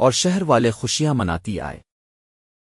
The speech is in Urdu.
اور شہر والے خوشیاں مناتی آئے۔